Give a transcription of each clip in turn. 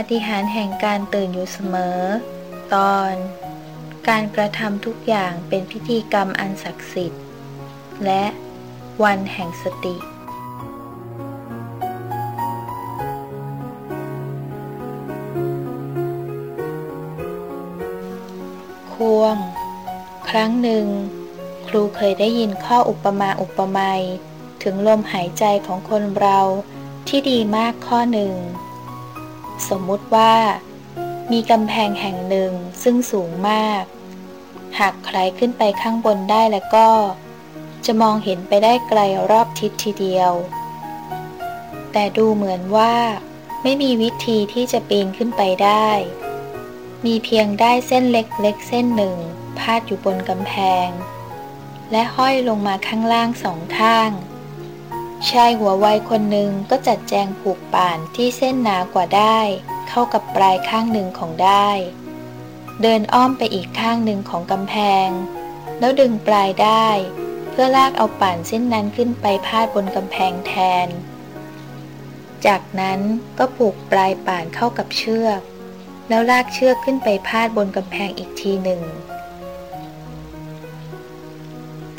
าฏิหาริย์แห่งการตื่นอยู่เสมอ ตอน การกระทำทุกอย่างเป็นพิธีกรรมอันศักดิ์สิทธิ์ และวันแห่งสติ ควง ครั้งหนึ่ง ครูเคยได้ยินข้ออุปมาอุปไมยถึงลมหายใจของคนเราที่ดีมากข้อหนึ่ง สมมุติว่า มีกำแพงแห่งหนึ่งซึ่งสูงมาก หากใครขึ้นไปข้างบนได้แล้วก็ จะมองเห็นไปได้ไกลรอบทิศทีเดียว แต่ดูเหมือนว่า ไม่มีวิธีที่จะปีนขึ้นไปได้ มีเพียงได้เส้นเล็กๆเส้นหนึ่ง พาดอยู่บนกำแพง และห้อยลงมาข้างล่างสองข้าง ชายหัวไวคนหนึ่งก็จัดแจงผูกป่านที่เส้นหนากว่าได้ เข้ากับปลายข้างหนึ่งของได้ เดินอ้อมไปอีกข้างหนึ่งของกำแพง แล้วดึงปลายได้ เพื่อลากเอาป่านเส้นนั้นขึ้นไปพาดบนกำแพงแทน จากนั้นก็ผูกปลายป่านเข้ากับเชือก แล้วลากเชือกขึ้นไปพาดบนกำแพงอีกทีหนึ่ง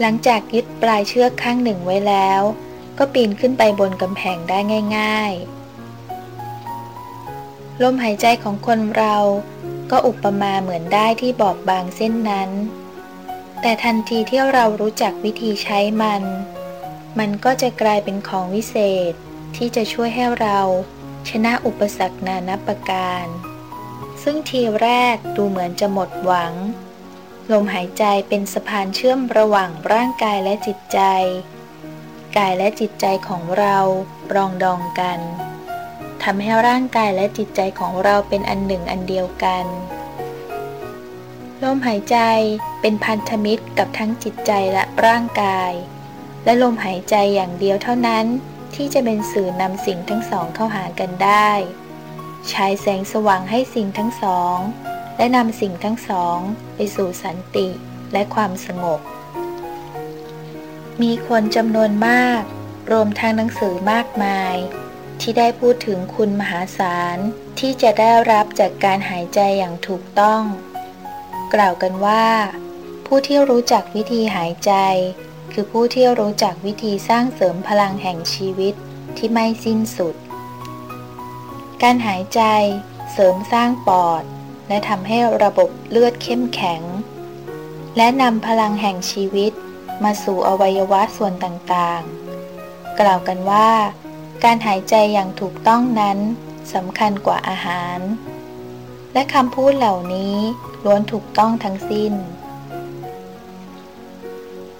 หลังจากยึดปลายเชือกข้างหนึ่งไว้แล้ว ก็ปีนขึ้นไปบนกำแพงได้ง่าย ๆ ลมหายใจของคนเราก็อุปมาเหมือนได้ที่บอบบางเส้นนั้น แต่ทันทีที่เรารู้จักวิธีใช้มัน มันก็จะกลายเป็นของวิเศษที่จะช่วยให้เราชนะอุปสรรคนานาประการ ซึ่งทีแรกดูเหมือนจะหมดหวัง ลมหายใจเป็นสะพานเชื่อมระหว่างร่างกายและจิตใจ กายและจิตใจของเราปรองดองกันทำให้ร่างกายและจิตใจของเราเป็นอันหนึ่งอันเดียวกัน ลมหายใจเป็นพันธมิตรกับทั้งจิตใจและร่างกาย และลมหายใจอย่างเดียวเท่านั้นที่จะเป็นสื่อนำสิ่งทั้งสองเข้าหากันได้ฉายแสงสว่างให้สิ่งทั้งสอง และนำสิ่งทั้งสอง ไปสู่สันติและความสงบ มีคนจำนวนมาก รวมทั้งหนังสือมากมาย ที่ได้พูดถึงคุณมหาศาลที่จะได้รับจากการหายใจอย่างถูกต้อง กล่าวกันว่า ผู้ที่รู้จักวิธีหายใจ คือผู้ที่รู้จักวิธีสร้างเสริมพลังแห่งชีวิตที่ไม่สิ้นสุด การหายใจเสริมสร้างปอด และทำให้ระบบเลือดเข้มแข็ง และนำพลังแห่งชีวิต มาสู่อวัยวะส่วนต่างๆ กล่าวกันว่า การหายใจอย่างถูกต้องนั้นสำคัญกว่าอาหาร และคำพูดเหล่านี้ล้วนถูกต้องทั้งสิ้น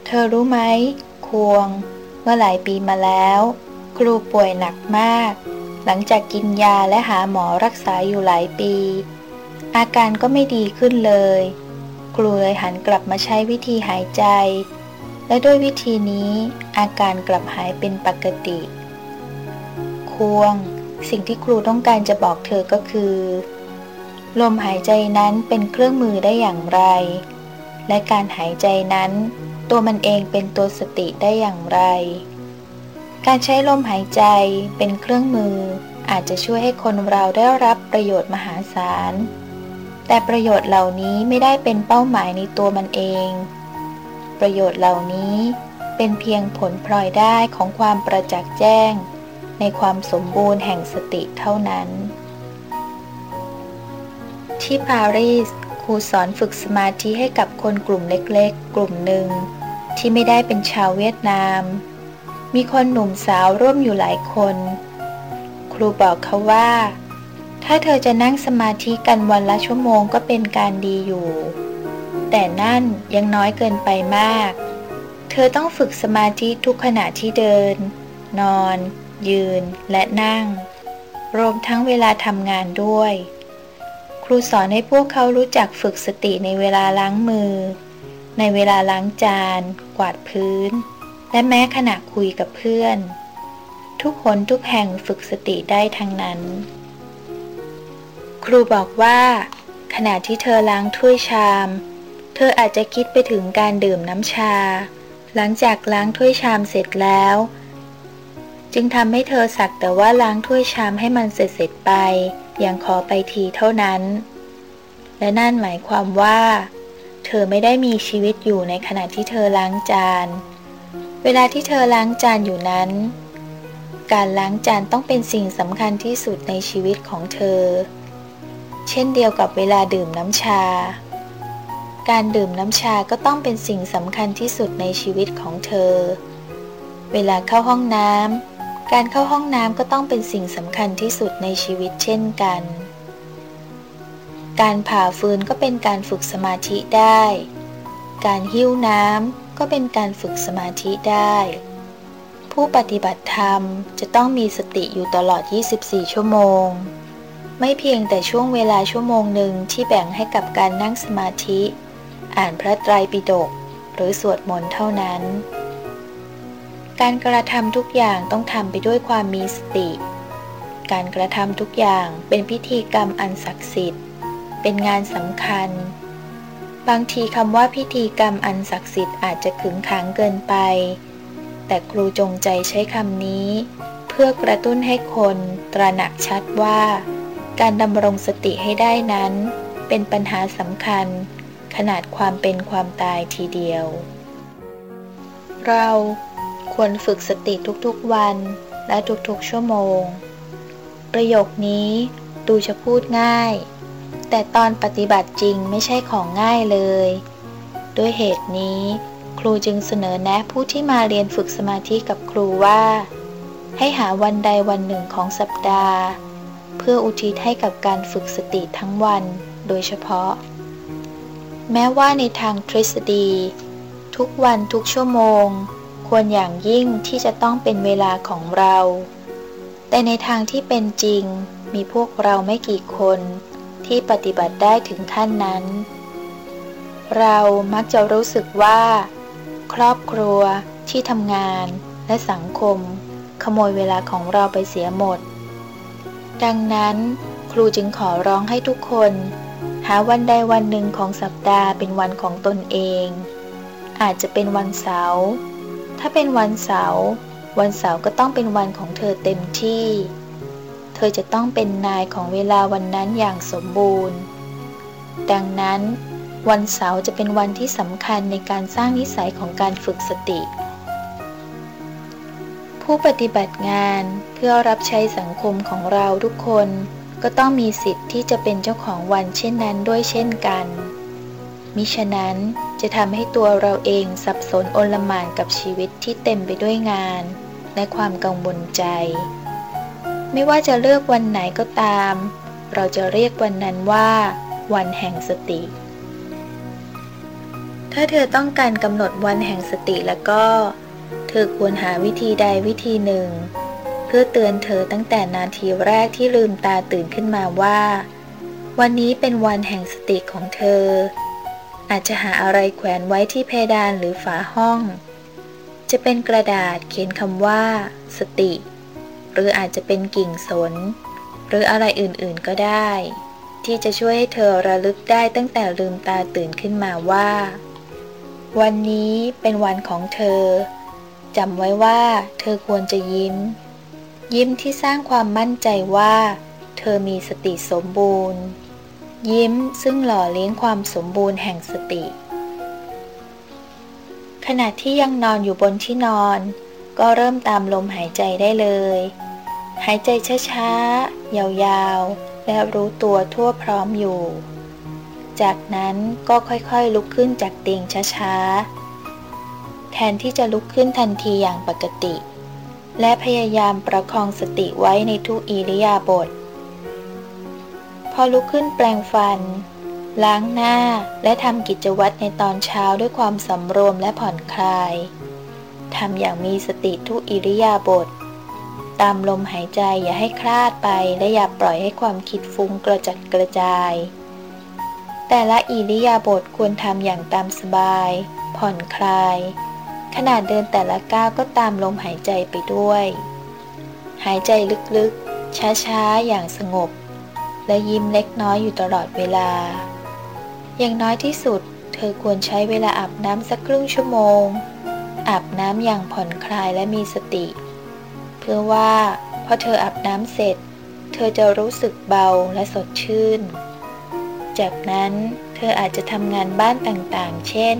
เธอรู้ไหม ควง เมื่อหลายปีมาแล้ว ครูป่วยหนักมาก หลังจากกินยาและหาหมอรักษาอยู่หลายปี อาการก็ไม่ดีขึ้นเลย ครูเลยหันกลับมาใช้วิธีหายใจ และด้วยวิธีนี้อาการกลับหายเป็นปกติ ควง สิ่งที่ครูต้องการจะบอกเธอก็คือ ลมหายใจนั้นเป็นเครื่องมือได้อย่างไร และการหายใจนั้น ตัวมันเองเป็นตัวสติได้อย่างไร การใช้ลมหายใจเป็นเครื่องมืออาจจะช่วยให้คนเราได้รับประโยชน์มหาศาล แต่ประโยชน์เหล่านี้ไม่ได้เป็นเป้าหมายในตัวมันเอง ประโยชน์เหล่านี้เป็นเพียงผลพลอยได้ของความประจักษ์แจ้ง ในความสมบูรณ์แห่งสติเท่านั้น ที่ปารีสครูสอนฝึกสมาธิให้กับคนกลุ่มเล็กๆ กลุ่มหนึ่ง ที่ไม่ได้เป็นชาวเวียดนาม มีคนหนุ่มสาวร่วมอยู่หลายคน ครูบอกเขาว่า ถ้าเธอจะนั่งสมาธิกันวันละชั่วโมงก็เป็นการดีอยู่ แต่นั่นยังน้อยเกินไปมาก เธอต้องฝึกสมาธิทุกขณะที่เดิน นอน ยืนและนั่ง รวมทั้งเวลาทำงานด้วย ครูสอนให้พวกเขารู้จักฝึกสติในเวลาล้างมือ ในเวลาล้างจาน กวาดพื้น และแม้ขณะคุยกับเพื่อน ทุกคนทุกแห่งฝึกสติได้ทั้งนั้น ครูบอกว่าขณะที่เธอล้างถ้วยชาม เธออาจจะคิดไปถึงการดื่มน้ำชา หลังจากล้างถ้วยชามเสร็จแล้ว จึงทำให้เธอสักแต่ว่าล้างถ้วยชามให้มันเสร็จเสร็จไปยังขอไปทีเท่านั้น และนั่นหมายความว่า เธอไม่ได้มีชีวิตอยู่ในขณะที่เธอล้างจาน เวลาที่เธอล้างจานอยู่นั้น การล้างจานต้องเป็นสิ่งสำคัญที่สุดในชีวิตของเธอ เช่นเดียวกับเวลาดื่มน้ำชา การดื่มน้ำชาก็ต้องเป็นสิ่งสำคัญที่สุดในชีวิตของเธอ เวลาเข้าห้องน้ำ การเข้าห้องน้ำก็ต้องเป็นสิ่งสำคัญที่สุดในชีวิตเช่นกัน การผ่าฟืนก็เป็นการฝึกสมาธิได้ การหิ้วน้ำก็เป็นการฝึกสมาธิได้ ผู้ปฏิบัติธรรมจะต้องมีสติอยู่ตลอด 24 ชั่วโมงไม่เพียงแต่ช่วงเวลาชั่วโมงหนึ่งที่แบ่งให้กับการนั่งสมาธิ อ่านพระไตรปิฎกหรือสวดมนต์เท่านั้น การกระทำทุกอย่างต้องทำไปด้วยความมีสติ การกระทำทุกอย่างเป็นพิธีกรรมอันศักดิ์สิทธิ์ เป็นงานสำคัญ บางทีคำว่าพิธีกรรมอันศักดิ์สิทธิ์อาจจะขึงขังเกินไป แต่ครูจงใจใช้คำนี้ เพื่อกระตุ้นให้คนตระหนักชัดว่า การดำรงสติให้ได้นั้น เป็นปัญหาสำคัญ ขนาดความเป็นความตายทีเดียว เราควรฝึกสติทุกๆวันและทุกๆชั่วโมง ประโยคนี้ดูจะพูดง่าย แต่ตอนปฏิบัติจริงไม่ใช่ของง่ายเลย ด้วยเหตุนี้ครูจึงเสนอแนะผู้ที่มาเรียนฝึกสมาธิกับครูว่า ให้หาวันใดวันหนึ่งของสัปดาห์ เพื่ออุทิศให้กับการฝึกสติทั้งวันโดยเฉพาะ แม้ว่าในทางทฤษฎี ทุกวันทุกชั่วโมง ควรอย่างยิ่งที่จะต้องเป็นเวลาของเรา แต่ในทางที่เป็นจริงมีพวกเราไม่กี่คนที่ปฏิบัติได้ถึงขั้นนั้น เรามักจะรู้สึกว่า ครอบครัว ที่ทำงาน และสังคม ขโมยเวลาของเราไปเสียหมด ดังนั้น ครูจึงขอร้องให้ทุกคน หาวันใดวันหนึ่งของสัปดาห์เป็นวันของตนเอง อาจจะเป็นวันเสาร์ถ้าเป็นวันเสาร์วันเสาร์ก็ต้องเป็นวันของเธอเต็มที่ เธอจะต้องเป็นนายของเวลาวันนั้นอย่างสมบูรณ์ ดังนั้น วันเสาร์จะเป็นวันที่สำคัญในการสร้างนิสัยของการฝึกสติ ผู้ปฏิบัติงานเพื่อรับใช้สังคมของเราทุกคน ก็ต้องมีสิทธิ์ที่จะเป็นเจ้าของวันเช่นนั้นด้วยเช่นกัน มิฉะนั้นจะทำให้ตัวเราเองสับสนโอลหมานกับชีวิตที่เต็มไปด้วยงาน และความกังวลใจ ไม่ว่าจะเลือกวันไหนก็ตาม เราจะเรียกวันนั้นว่า วันแห่งสติ ถ้าเธอต้องการกำหนดวันแห่งสติแล้วก็ เธอควรหาวิธีใดวิธีหนึ่ง เพื่อเตือนเธอตั้งแต่นาทีแรกที่ลืมตาตื่นขึ้นมาว่า วันนี้เป็นวันแห่งสติของเธอ อาจจะหาอะไรแขวนไว้ที่เพดานหรือฝาห้อง จะเป็นกระดาษเขียนคำว่า สติ หรืออาจจะเป็นกิ่งสน หรืออะไรอื่นๆก็ได้ ที่จะช่วยให้เธอระลึกได้ตั้งแต่ลืมตาตื่นขึ้นมาว่า วันนี้เป็นวันของเธอจำไว้ว่าเธอควรจะยิ้ม ยิ้มที่สร้างความมั่นใจว่า เธอมีสติสมบูรณ์ ยิ้มซึ่งหล่อเลี้ยงความสมบูรณ์แห่งสติ ขณะที่ยังนอนอยู่บนที่นอน ก็เริ่มตามลมหายใจได้เลย หายใจช้าๆ ยาวๆ และรู้ตัวทั่วพร้อมอยู่ จากนั้นก็ค่อยๆลุกขึ้นจากเตียงช้าๆ แทนที่จะลุกขึ้นทันทีอย่างปกติ และพยายามประคองสติไว้ในทุกอิริยาบถ พอลุกขึ้นแปลงฟัน ล้างหน้าและทำกิจวัตรในตอนเช้าด้วยความสำรวมและผ่อนคลาย ทำอย่างมีสติทุกอิริยาบถ ตามลมหายใจอย่าให้คลาดไปและอย่าปล่อยให้ความคิดฟุ้งกระจัดกระจาย แต่ละอิริยาบถควรทำอย่างตามสบาย ผ่อนคลาย ขนาดเดินแต่ละก้าวก็ตามลมหายใจไปด้วย หายใจลึกๆ ช้าๆ อย่างสงบ และยิ้มเล็กน้อยอยู่ตลอดเวลา อย่างน้อยที่สุด เธอควรใช้เวลาอาบน้ำสักครึ่งชั่วโมง อาบน้ำอย่างผ่อนคลายและมีสติ เพื่อว่าพอเธออาบน้ำเสร็จ เธอจะรู้สึกเบาและสดชื่น จากนั้นเธออาจจะทำงานบ้านต่างๆ เช่น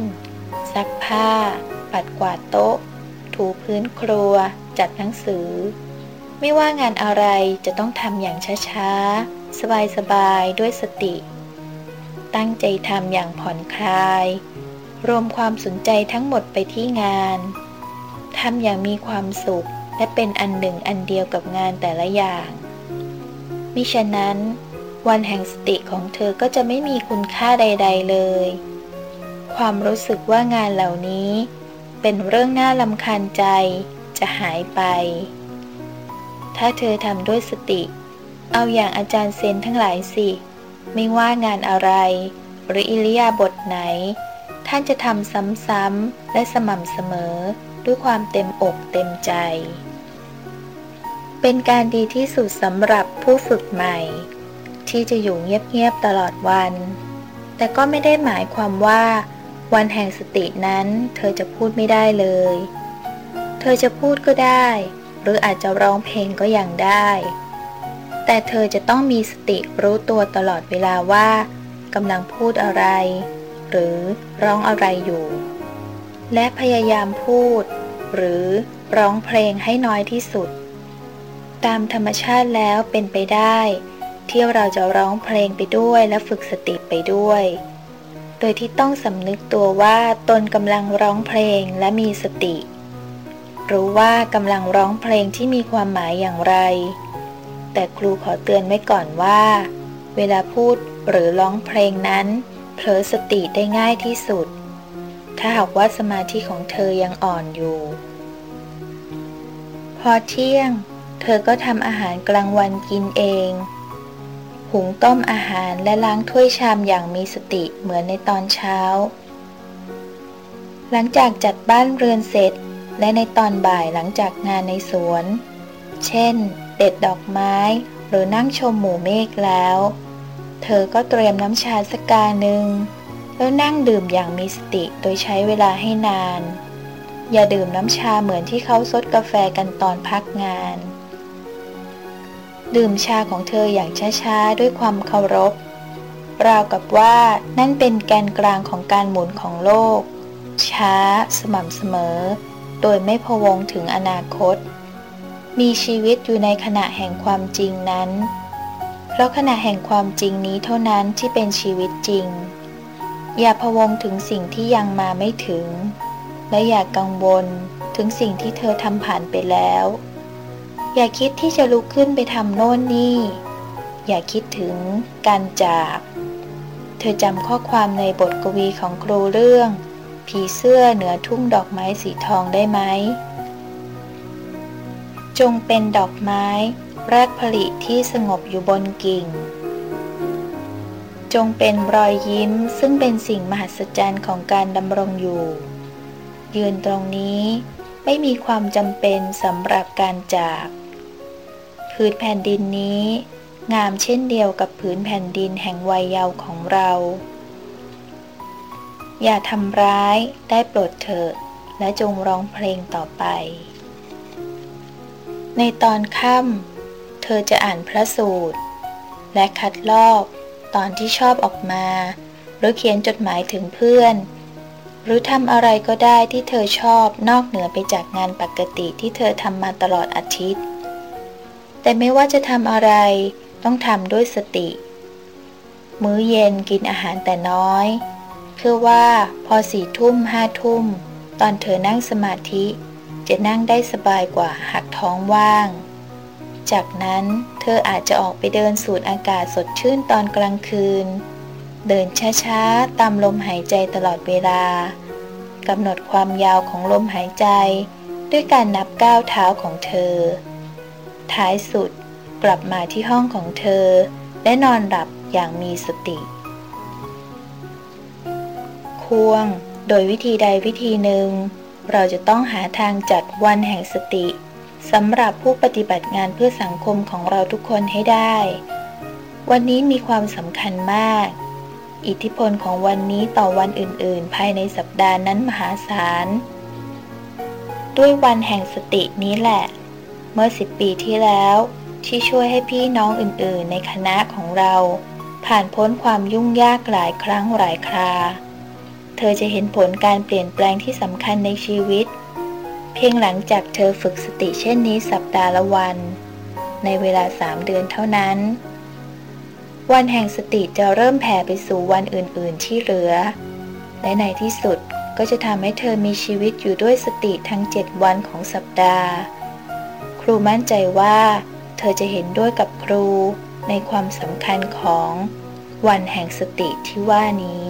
ซักผ้า ปัดกวาดโต๊ะ ถูพื้นครัว จัดหนังสือ ไม่ว่างานอะไรจะต้องทำอย่างช้าๆ สบายๆ ด้วยสติ ตั้งใจทำอย่างผ่อนคลาย รวมความสนใจทั้งหมดไปที่งานทำอย่างมีความสุขและเป็นอันหนึ่งอันเดียวกับงานแต่ละอย่าง มิฉะนั้น วันแห่งสติของเธอก็จะไม่มีคุณค่าใด ๆเลย ความรู้สึกว่างานเหล่านี้ เป็นเรื่องน่าลำคาญใจ จะหายไป ถ้าเธอทำด้วยสติ เอาอย่างอาจารย์เซนทั้งหลายสิ ไม่ว่างานอะไร หรืออิริยาบถไหน ท่านจะทำซ้ำๆและสม่ำเสมอด้วยความเต็มอกเต็มใจ เป็นการดีที่สุดสำหรับผู้ฝึกใหม่ ที่จะอยู่เงียบๆตลอดวัน แต่ก็ไม่ได้หมายความว่า วันแห่งสตินั้นเธอจะพูดไม่ได้เลย เธอจะพูดก็ได้ หรืออาจจะร้องเพลงก็ยังได้ แต่เธอจะต้องมีสติรู้ตัวตลอดเวลาว่ากำลังพูดอะไร หรือร้องอะไรอยู่ และพยายามพูด หรือร้องเพลงให้น้อยที่สุด ตามธรรมชาติแล้วเป็นไปได้ ที่เราจะร้องเพลงไปด้วยและฝึกสติไปด้วย โดยที่ต้องสำนึกตัวว่าตนกำลังร้องเพลงและมีสติ รู้ว่ากำลังร้องเพลงที่มีความหมายอย่างไร แต่ครูขอเตือนไว้ก่อนว่า เวลาพูดหรือร้องเพลงนั้นเผลอสติได้ง่ายที่สุด ถ้าหากว่าสมาธิของเธอยังอ่อนอยู่ พอเที่ยง เธอก็ทำอาหารกลางวันกินเอง หุงต้มอาหารและล้างถ้วยชามอย่างมีสติเหมือนในตอนเช้า หลังจากจัดบ้านเรือนเสร็จ และในตอนบ่ายหลังจากงานในสวน เช่น เด็ดดอกไม้ หรือนั่งชมหมู่เมฆแล้ว เธอก็เตรียมน้ำชาสักกาหนึ่งแล้วนั่งดื่มอย่างมีสติโดยใช้เวลาให้นาน อย่าดื่มน้ำชาเหมือนที่เขาซดกาแฟกันตอนพักงาน ดื่มชาของเธออย่างช้าๆ ด้วยความเคารพ ราวกับว่านั่นเป็นแกนกลางของการหมุนของโลก ช้าสม่ำเสมอ โดยไม่พวงถึงอนาคต มีชีวิตอยู่ในขณะแห่งความจริงนั้น เพราะขณะแห่งความจริงนี้เท่านั้นที่เป็นชีวิตจริง อย่าพวงถึงสิ่งที่ยังมาไม่ถึง และอย่ากกังวลถึงสิ่งที่เธอทำผ่านไปแล้ว อย่าคิดที่จะลุกขึ้นไปทำโน่นนี่ อย่าคิดถึงการจาก เธอจำข้อความในบทกวีของครูเรื่อง ผีเสื้อเหนือทุ่งดอกไม้สีทองได้ไหม จงเป็นดอกไม้แรกผลิที่สงบอยู่บนกิ่ง จงเป็นรอยยิ้มซึ่งเป็นสิ่งมหัศจรรย์ของการดำรงอยู่ ยืนตรงนี้ ไม่มีความจำเป็นสำหรับการจากผืนแผ่นดินนี้ งามเช่นเดียวกับผืนแผ่นดินแห่งวัยเยาว์ของเรา อย่าทำร้ายได้โปรดเถิด และจงร้องเพลงต่อไป ในตอนค่ำเธอจะอ่านพระสูตร และคัดลอกตอนที่ชอบออกมา หรือเขียนจดหมายถึงเพื่อน หรือทำอะไรก็ได้ที่เธอชอบนอกเหนือไปจากงานปกติที่เธอทำมาตลอดอาทิตย์ แต่ไม่ว่าจะทำอะไร ต้องทำด้วยสติ มื้อเย็นกินอาหารแต่น้อย เพื่อว่าพอสี่ทุ่มห้าทุ่ม ตอนเธอนั่งสมาธิ จะนั่งได้สบายกว่าหักท้องว่าง จากนั้นเธออาจจะออกไปเดินสูดอากาศสดชื่นตอนกลางคืน เดินช้าๆ ตามลมหายใจตลอดเวลากำหนดความยาวของลมหายใจ ด้วยการนับก้าวเท้าของเธอ ท้ายสุดกลับมาที่ห้องของเธอ และนอนหลับอย่างมีสติ ควง โดยวิธีใดวิธีหนึ่ง เราจะต้องหาทางจัดวันแห่งสติสำหรับผู้ปฏิบัติงานเพื่อสังคมของเราทุกคนให้ได้ วันนี้มีความสำคัญมาก อิทธิพลของวันนี้ต่อวันอื่น ๆ ภายในสัปดาห์นั้นมหาศาล ด้วยวันแห่งสตินี้แหละ เมื่อสิบปีที่แล้ว ที่ช่วยให้พี่น้องอื่น ๆ ในคณะของเรา ผ่านพ้นความยุ่งยากหลายครั้งหลายครา เธอจะเห็นผลการเปลี่ยนแปลงที่สำคัญในชีวิต เพียงหลังจากเธอฝึกสติเช่นนี้สัปดาห์ละวัน ในเวลาสามเดือนเท่านั้น วันแห่งสติจะเริ่มแผ่ไปสู่วันอื่นๆที่เหลือ และในที่สุดก็จะทำให้เธอมีชีวิตอยู่ด้วยสติทั้งเจ็ดวันของสัปดาห์ ครูมั่นใจว่า เธอจะเห็นด้วยกับครูในความสำคัญของวันแห่งสติที่ว่านี้